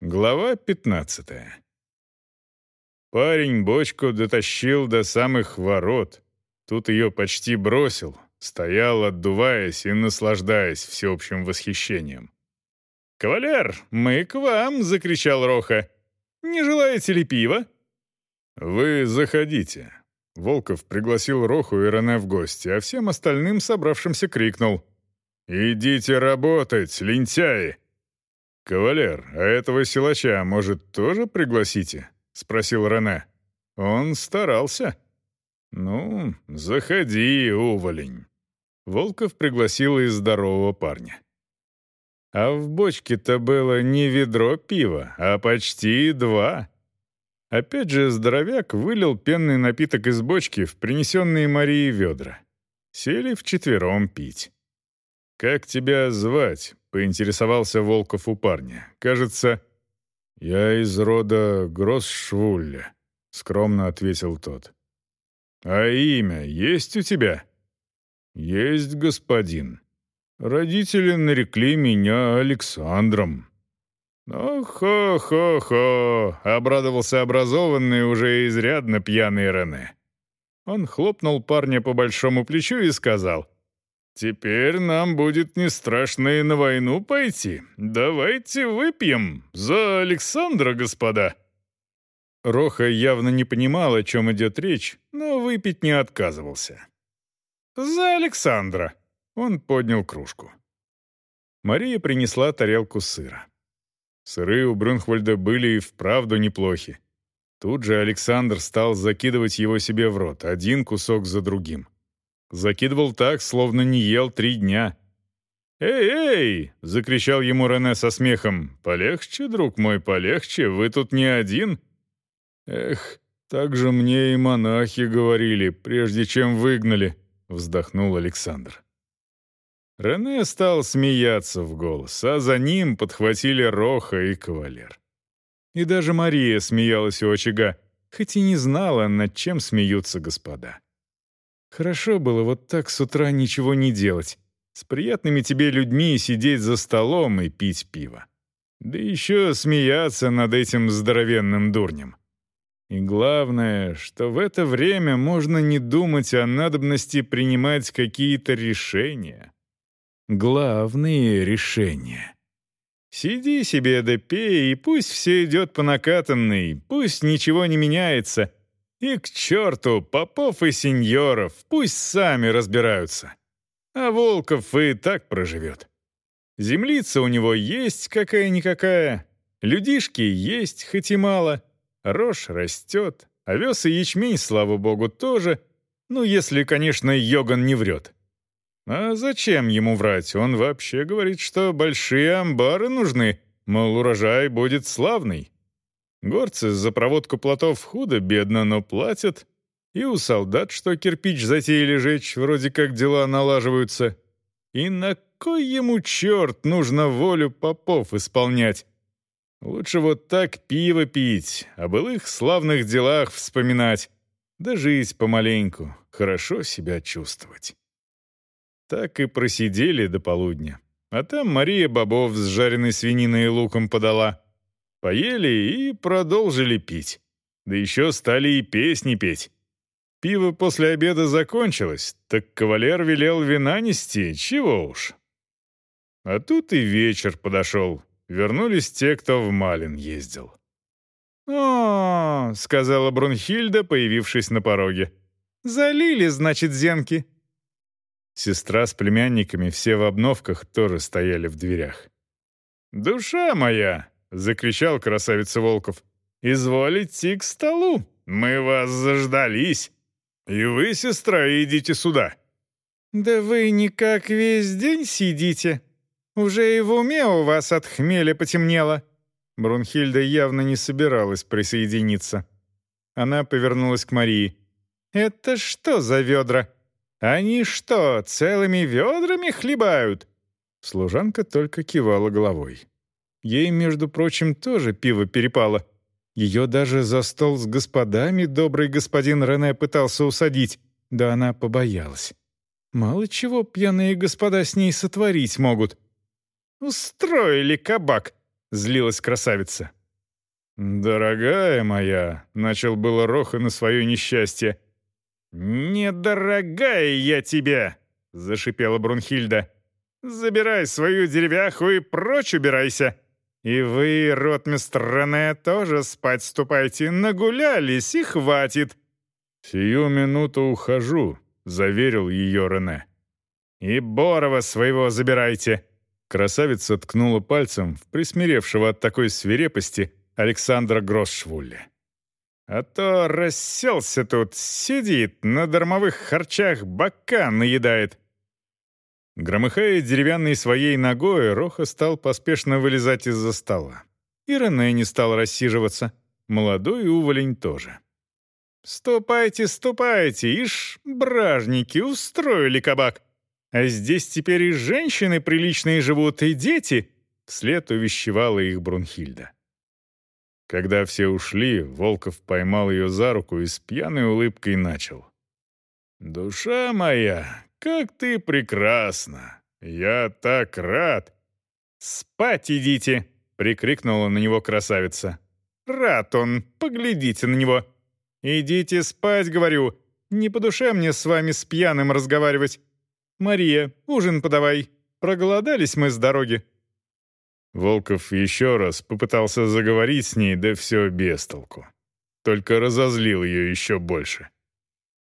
Глава 15. Парень бочку дотащил до самых ворот. Тут ее почти бросил, стоял, отдуваясь и наслаждаясь всеобщим восхищением. «Кавалер, мы к вам!» — закричал Роха. «Не желаете ли пива?» «Вы заходите». Волков пригласил Роху и Рене в гости, а всем остальным собравшимся крикнул. «Идите работать, лентяи!» «Кавалер, а этого силача, может, тоже пригласите?» — спросил Рене. «Он старался». «Ну, заходи, уволень». Волков пригласил и здорового парня. А в бочке-то было не ведро пива, а почти два. Опять же, здоровяк вылил пенный напиток из бочки в принесенные Марии ведра. Сели вчетвером пить. «Как тебя звать?» — поинтересовался Волков у парня. «Кажется...» «Я из рода Гроссшвулля», — скромно ответил тот. «А имя есть у тебя?» «Есть, господин. Родители нарекли меня Александром». «О-хо-хо-хо!» — обрадовался образованный, уже изрядно пьяный Рене. Он хлопнул парня по большому плечу и сказал — Теперь нам будет не страшно и на войну пойти. Давайте выпьем за Александра, господа». Роха явно не понимал, о чем идет речь, но выпить не отказывался. «За Александра!» Он поднял кружку. Мария принесла тарелку сыра. Сыры у Брюнхвальда были и вправду неплохи. Тут же Александр стал закидывать его себе в рот, один кусок за другим. Закидывал так, словно не ел три дня. «Эй, эй!» — закричал ему Рене со смехом. «Полегче, друг мой, полегче, вы тут не один». «Эх, так же мне и монахи говорили, прежде чем выгнали», — вздохнул Александр. Рене стал смеяться в голос, а за ним подхватили Роха и кавалер. И даже Мария смеялась у очага, хоть и не знала, над чем смеются господа. Хорошо было вот так с утра ничего не делать, с приятными тебе людьми сидеть за столом и пить пиво. Да еще смеяться над этим здоровенным дурнем. И главное, что в это время можно не думать о надобности принимать какие-то решения. Главные решения. Сиди себе да пей, и пусть все идет по накатанной, пусть ничего не меняется — и к черту попов и сеньоров, пусть сами разбираются. А Волков и так проживет. Землица у него есть какая-никакая, людишки есть, хоть и мало, рожь растет, овес и ячмень, слава богу, тоже, ну, если, конечно, Йоган не врет. А зачем ему врать? Он вообще говорит, что большие амбары нужны, мол, урожай будет славный. Горцы за проводку плотов худо-бедно, но платят. И у солдат, что кирпич затеяли жечь, вроде как дела налаживаются. И на кой ему черт нужно волю попов исполнять? Лучше вот так пиво пить, о былых славных делах вспоминать. Да жить помаленьку, хорошо себя чувствовать. Так и просидели до полудня. А там Мария бобов с жареной свининой и луком подала — Поели и продолжили пить. Да еще стали и песни петь. Пиво после обеда закончилось, так кавалер велел вина нести, чего уж. А тут и вечер подошел. Вернулись те, кто в Малин ездил. «О, — сказала Брунхильда, появившись на пороге. «Залили, значит, зенки». Сестра с племянниками, все в обновках, тоже стояли в дверях. «Душа моя!» — закричал красавица Волков. «Изволите к столу, мы вас заждались. И вы, сестра, идите сюда». «Да вы никак весь день сидите. Уже и в уме у вас от хмеля потемнело». Брунхильда явно не собиралась присоединиться. Она повернулась к Марии. «Это что за ведра? Они что, целыми ведрами хлебают?» Служанка только кивала головой. Ей, между прочим, тоже пиво перепало. Ее даже за стол с господами добрый господин Рене пытался усадить, да она побоялась. Мало чего пьяные господа с ней сотворить могут. «Устроили кабак!» — злилась красавица. «Дорогая моя», — начал было Роха на свое несчастье. «Недорогая я тебе!» — зашипела Брунхильда. «Забирай свою деревяху и прочь убирайся. И вы, ротмистр Рене, тоже спать ступайте, нагулялись и хватит». «Сию минуту ухожу», — заверил ее Рене. «И Борова своего забирайте!» Красавица ткнула пальцем в присмиревшего от такой свирепости Александра Гроссшвулля. «А то расселся тут, сидит, на дармовых харчах бока наедает». Громыхая деревянной своей ногой, Роха стал поспешно вылезать из-за стола. И Рене не стал рассиживаться. Молодой уволень тоже. «Ступайте, ступайте, ишь, бражники, устроили кабак. А здесь теперь и женщины приличные живут, и дети!» Вслед увещевала их Брунхильда. Когда все ушли, Волков поймал ее за руку и с пьяной улыбкой начал. «Душа моя, как ты прекрасна! Я так рад!» «Спать идите!» — прикрикнула на него красавица. «Рад он, поглядите на него!» «Идите спать, говорю! Не по душе мне с вами с пьяным разговаривать! Мария, ужин подавай! Проголодались мы с дороги!» Волков еще раз попытался заговорить с ней, да все без толку. Только разозлил ее еще больше.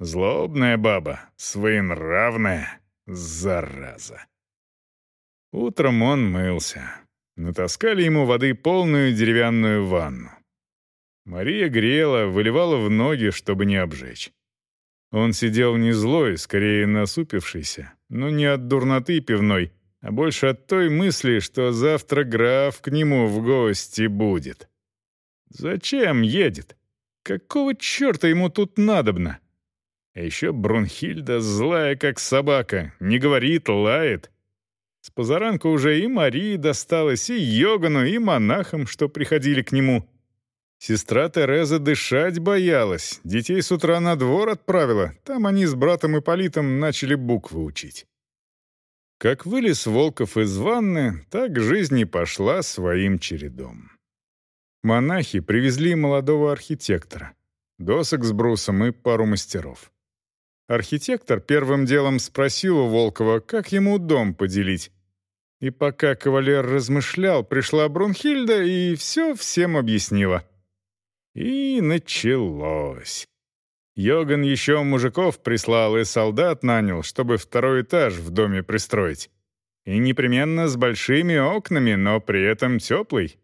Злобная баба, своенравная, зараза. Утром он мылся. Натаскали ему воды полную деревянную ванну. Мария грела, выливала в ноги, чтобы не обжечь. Он сидел не злой, скорее насупившийся, но не от дурноты пивной, а больше от той мысли, что завтра граф к нему в гости будет. Зачем едет? Какого черта ему тут надобно? А еще Брунхильда злая, как собака, не говорит, лает. С позаранку уже и Марии досталось, и Йогану, и монахам, что приходили к нему. Сестра Тереза дышать боялась, детей с утра на двор отправила, там они с братом Ипполитом начали буквы учить. Как вылез Волков из ванны, так жизнь и пошла своим чередом. Монахи привезли молодого архитектора, досок с брусом и пару мастеров. Архитектор первым делом спросил у Волкова, как ему дом поделить. И пока кавалер размышлял, пришла Брунхильда и все всем объяснила. И началось. Йоган еще мужиков прислал и солдат нанял, чтобы второй этаж в доме пристроить. И непременно с большими окнами, но при этом теплый.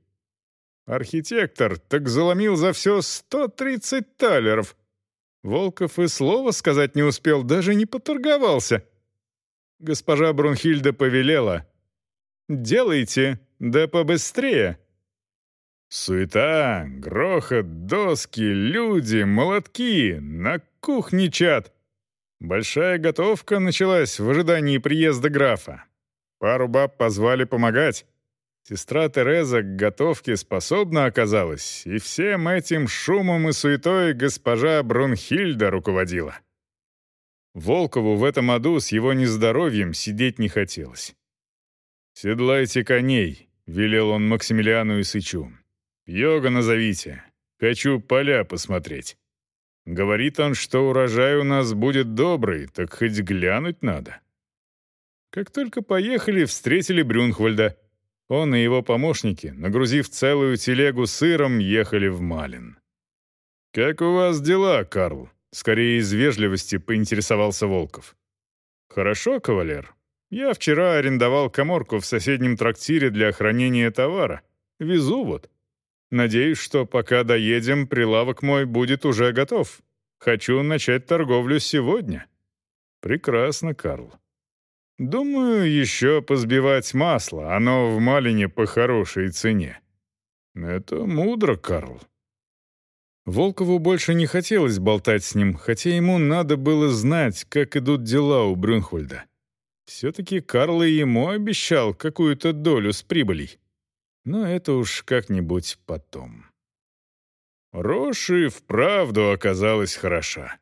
Архитектор так заломил за все 130 талеров. Волков и слова сказать не успел, даже не поторговался. Госпожа Брунхильда повелела. «Делайте, да побыстрее». Суета, грохот, доски, люди, молотки, на кухне чат. Большая готовка началась в ожидании приезда графа. Пару баб позвали помогать. Сестра Тереза к готовке способна оказалась, и всем этим шумом и суетой госпожа Брунхильда руководила. Волкову в этом аду с его нездоровьем сидеть не хотелось. «Седлайте коней», — велел он Максимилиану и Сычу. Йога назовите. Хочу поля посмотреть. Говорит он, что урожай у нас будет добрый, так хоть глянуть надо. Как только поехали, встретили Брюнхвальда. Он и его помощники, нагрузив целую телегу сыром, ехали в Малин. «Как у вас дела, Карл?» Скорее из вежливости поинтересовался Волков. «Хорошо, кавалер. Я вчера арендовал коморку в соседнем трактире для хранения товара. Везу вот. Надеюсь, что пока доедем, прилавок мой будет уже готов. Хочу начать торговлю сегодня». «Прекрасно, Карл. Думаю, еще позбивать масло, оно в Малине по хорошей цене». «Это мудро, Карл». Волкову больше не хотелось болтать с ним, хотя ему надо было знать, как идут дела у Брюнхвальда. Все-таки Карл и ему обещал какую-то долю с прибылей. Но это уж как-нибудь потом. И вправду оказалась хороша.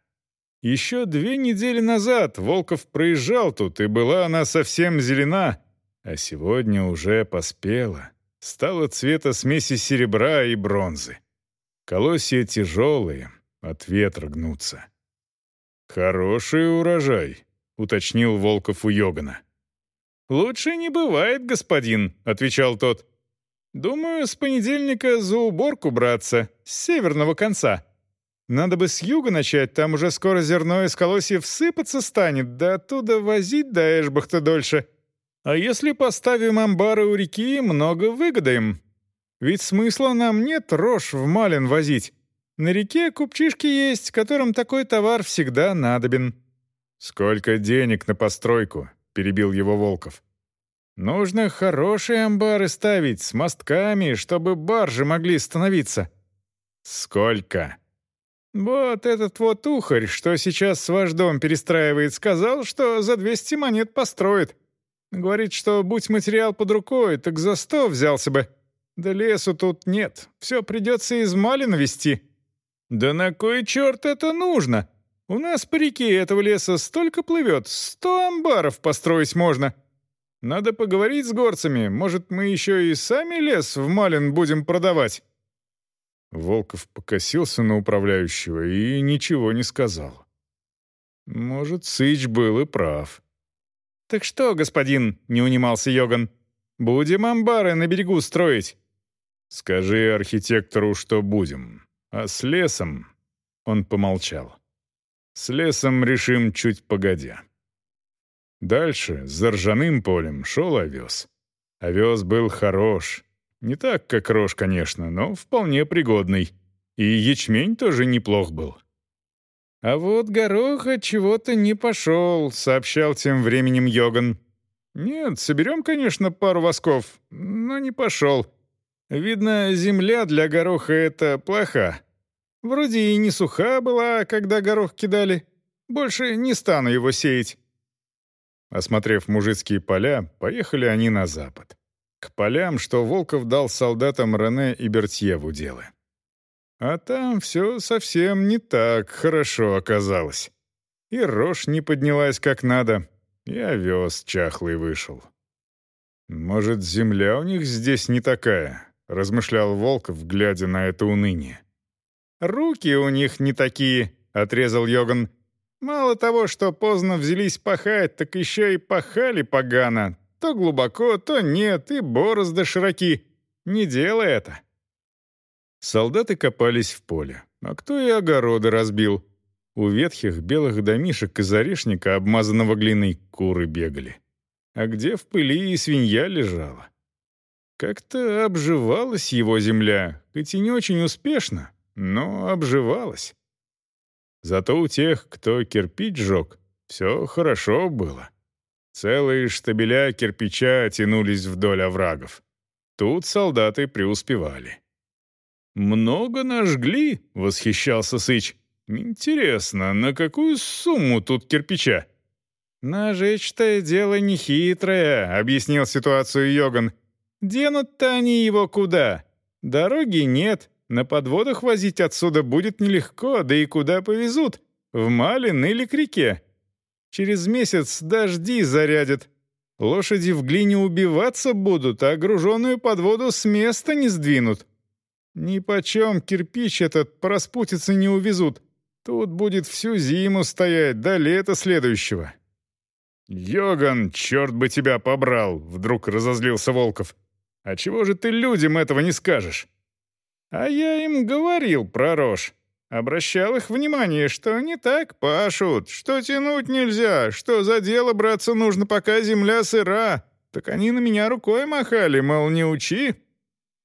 Еще две недели назад Волков проезжал тут, и была она совсем зелена, а сегодня уже поспела. стало цвета смеси серебра и бронзы. Колосья тяжелые, от ветра гнутся. «Хороший урожай», — уточнил Волков у Йогана. «Лучше не бывает, господин», — отвечал тот. «Думаю, с понедельника за уборку браться, с северного конца. Надо бы с юга начать, там уже скоро зерно из колосьев сыпаться станет, да оттуда возить до Эшбахта дольше. А если поставим амбары у реки, много выгодаем. Ведь смысла нам нет рожь в Малин возить. На реке купчишки есть, которым такой товар всегда надобен». «Сколько денег на постройку?» — перебил его Волков. «Нужно хорошие амбары ставить с мостками, чтобы баржи могли становиться». «Сколько?» «Вот этот вот ухарь, что сейчас с ваш дом перестраивает, сказал, что за 200 монет построит. Говорит, что будь материал под рукой, так за сто взялся бы. Да лесу тут нет, все придется из малин вести». «Да на кой черт это нужно? У нас по реке этого леса столько плывет, сто амбаров построить можно. Надо поговорить с горцами, может, мы еще и сами лес в Малин будем продавать». Волков покосился на управляющего и ничего не сказал. Может, Сыч был и прав. «Так что, господин?» — не унимался Йоган. «Будем амбары на берегу строить?» «Скажи архитектору, что будем. А с лесом...» Он помолчал. С лесом решим чуть погодя. Дальше, за ржаным полем, шел овес. Овес был хорош. Не так, как рожь, конечно, но вполне пригодный. И ячмень тоже неплох был. «А вот горох от чего-то не пошел», — сообщал тем временем Йоган. «Нет, соберем, конечно, пару восков, но не пошел. Видно, земля для гороха — это плоха. Вроде и не суха была, когда горох кидали. Больше не стану его сеять». Осмотрев мужицкие поля, поехали они на запад. К полям, что Волков дал солдатам Рене и Бертье в уделы. А там все совсем не так хорошо оказалось. И рожь не поднялась как надо, и овес чахлый вышел. «Может, земля у них здесь не такая?» — размышлял Волков, глядя на это уныние. «Руки у них не такие», — отрезал Йоган. «Мало того, что поздно взялись пахать, так еще и пахали погано. То глубоко, то нет, и борозды широки. Не делай это». Солдаты копались в поле, а кто и огороды разбил. У ветхих белых домишек из орешника, обмазанного глиной, куры бегали. А где в пыли и свинья лежала. Как-то обживалась его земля, хоть и не очень успешно, но обживалась. Зато у тех, кто кирпич жег, все хорошо было. Целые штабеля кирпича тянулись вдоль оврагов. Тут солдаты преуспевали. «Много нажгли?» — восхищался Сыч. «Интересно, на какую сумму тут кирпича?» «Нажечь-то дело нехитрое», — объяснил ситуацию Йоган. «Денут-то они его куда? Дороги нет, на подводах возить отсюда будет нелегко, да и куда повезут? В Малин или к реке? Через месяц дожди зарядят. Лошади в глине убиваться будут, а груженную подводу с места не сдвинут. Ни почем кирпич этот по не увезут. Тут будет всю зиму стоять, до лета следующего». «Йоган, черт бы тебя побрал!» — вдруг разозлился Волков. «А чего же ты людям этого не скажешь?» А я им говорил про рожь. Обращал их внимание, что не так пашут, что тянуть нельзя, что за дело браться нужно, пока земля сыра. Так они на меня рукой махали, мол, не учи.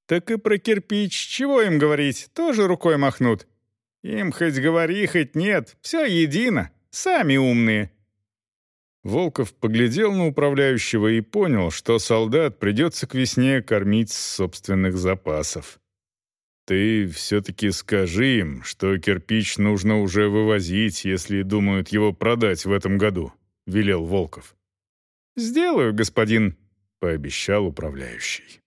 Так и про кирпич чего им говорить, тоже рукой махнут. Им хоть говори, хоть нет, все едино, сами умные. Волков поглядел на управляющего и понял, что солдат придется к весне кормить с собственных запасов. «Ты все-таки скажи им, что кирпич нужно уже вывозить, если думают его продать в этом году», — велел Волков. «Сделаю, господин», — пообещал управляющий.